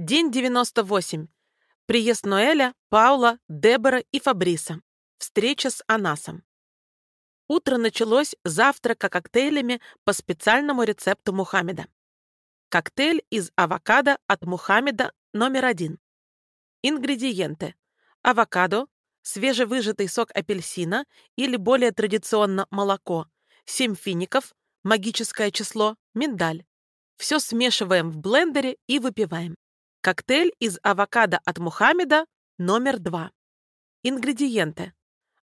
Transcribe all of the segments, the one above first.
День 98. Приезд Ноэля, Паула, Дебора и Фабриса. Встреча с Анасом. Утро началось завтрака коктейлями по специальному рецепту Мухаммеда. Коктейль из авокадо от Мухаммеда номер один. Ингредиенты. Авокадо, свежевыжатый сок апельсина или более традиционно молоко, 7 фиников, магическое число, миндаль. Все смешиваем в блендере и выпиваем. Коктейль из авокадо от Мухаммеда номер два. Ингредиенты.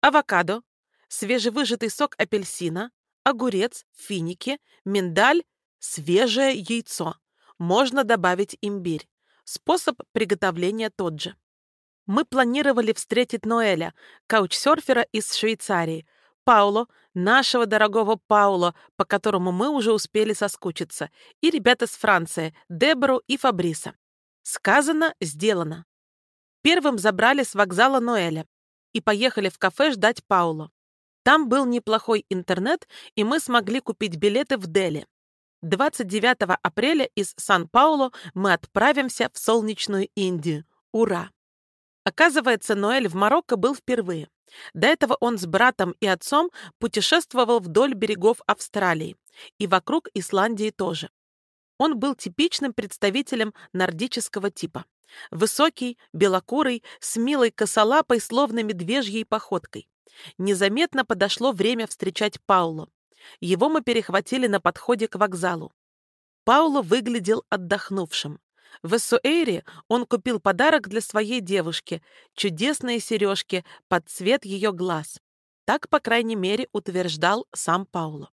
Авокадо, свежевыжатый сок апельсина, огурец, финики, миндаль, свежее яйцо. Можно добавить имбирь. Способ приготовления тот же. Мы планировали встретить Ноэля, каучсерфера из Швейцарии, Пауло, нашего дорогого Пауло, по которому мы уже успели соскучиться, и ребята с Франции, Дебору и Фабриса. Сказано, сделано. Первым забрали с вокзала Ноэля и поехали в кафе ждать Паула. Там был неплохой интернет, и мы смогли купить билеты в Дели. 29 апреля из Сан-Пауло мы отправимся в солнечную Индию. Ура! Оказывается, Ноэль в Марокко был впервые. До этого он с братом и отцом путешествовал вдоль берегов Австралии и вокруг Исландии тоже. Он был типичным представителем нордического типа. Высокий, белокурый, с милой косолапой, словно медвежьей походкой. Незаметно подошло время встречать Пауло. Его мы перехватили на подходе к вокзалу. Пауло выглядел отдохнувшим. В Эссуэйре он купил подарок для своей девушки — чудесные сережки под цвет ее глаз. Так, по крайней мере, утверждал сам Пауло.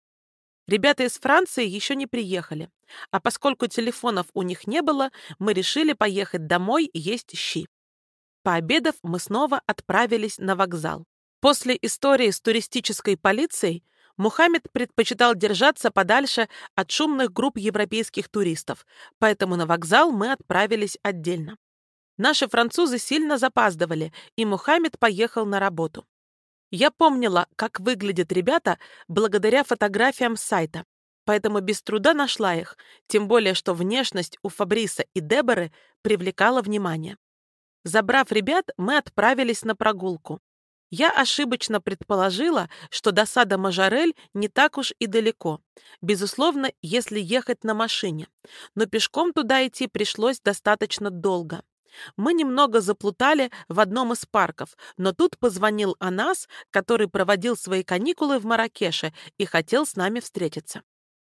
Ребята из Франции еще не приехали, а поскольку телефонов у них не было, мы решили поехать домой есть щи. Пообедав, мы снова отправились на вокзал. После истории с туристической полицией Мухаммед предпочитал держаться подальше от шумных групп европейских туристов, поэтому на вокзал мы отправились отдельно. Наши французы сильно запаздывали, и Мухаммед поехал на работу. Я помнила, как выглядят ребята благодаря фотографиям сайта, поэтому без труда нашла их, тем более что внешность у Фабриса и Деборы привлекала внимание. Забрав ребят, мы отправились на прогулку. Я ошибочно предположила, что до сада Мажорель не так уж и далеко. Безусловно, если ехать на машине. Но пешком туда идти пришлось достаточно долго. Мы немного заплутали в одном из парков, но тут позвонил Анас, который проводил свои каникулы в Маракеше и хотел с нами встретиться.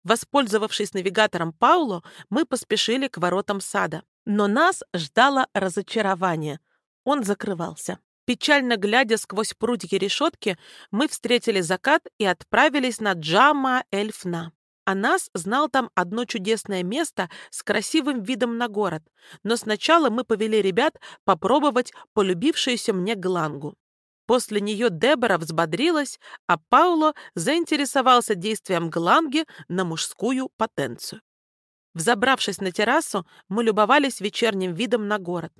Воспользовавшись навигатором Пауло, мы поспешили к воротам сада. Но нас ждало разочарование. Он закрывался. Печально глядя сквозь прутья решетки, мы встретили закат и отправились на Джама-Эльфна. О нас знал там одно чудесное место с красивым видом на город, но сначала мы повели ребят попробовать полюбившуюся мне глангу. После нее Дебора взбодрилась, а Пауло заинтересовался действием гланги на мужскую потенцию. Взобравшись на террасу, мы любовались вечерним видом на город.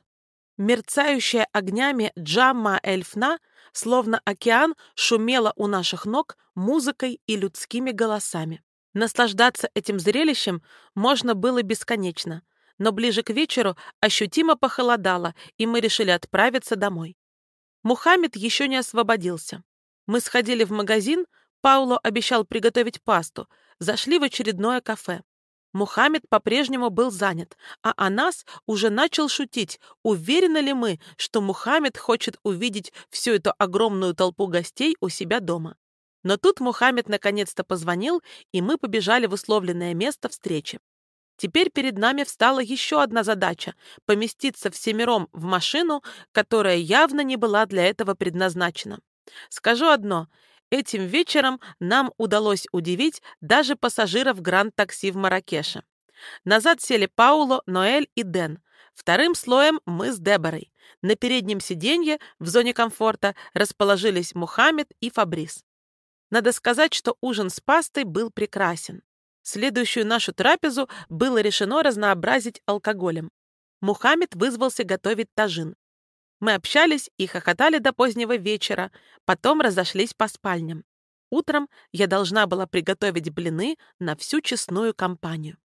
Мерцающая огнями Джамма Эльфна, словно океан, шумела у наших ног музыкой и людскими голосами. Наслаждаться этим зрелищем можно было бесконечно, но ближе к вечеру ощутимо похолодало, и мы решили отправиться домой. Мухаммед еще не освободился. Мы сходили в магазин, Пауло обещал приготовить пасту, зашли в очередное кафе. Мухаммед по-прежнему был занят, а Анас уже начал шутить, уверены ли мы, что Мухаммед хочет увидеть всю эту огромную толпу гостей у себя дома. Но тут Мухаммед наконец-то позвонил, и мы побежали в условленное место встречи. Теперь перед нами встала еще одна задача — поместиться всемиром в машину, которая явно не была для этого предназначена. Скажу одно — этим вечером нам удалось удивить даже пассажиров Гранд-такси в Маракеше. Назад сели Пауло, Ноэль и Дэн. Вторым слоем мы с Деборой. На переднем сиденье в зоне комфорта расположились Мухаммед и Фабрис. Надо сказать, что ужин с пастой был прекрасен. Следующую нашу трапезу было решено разнообразить алкоголем. Мухаммед вызвался готовить тажин. Мы общались и хохотали до позднего вечера, потом разошлись по спальням. Утром я должна была приготовить блины на всю честную компанию.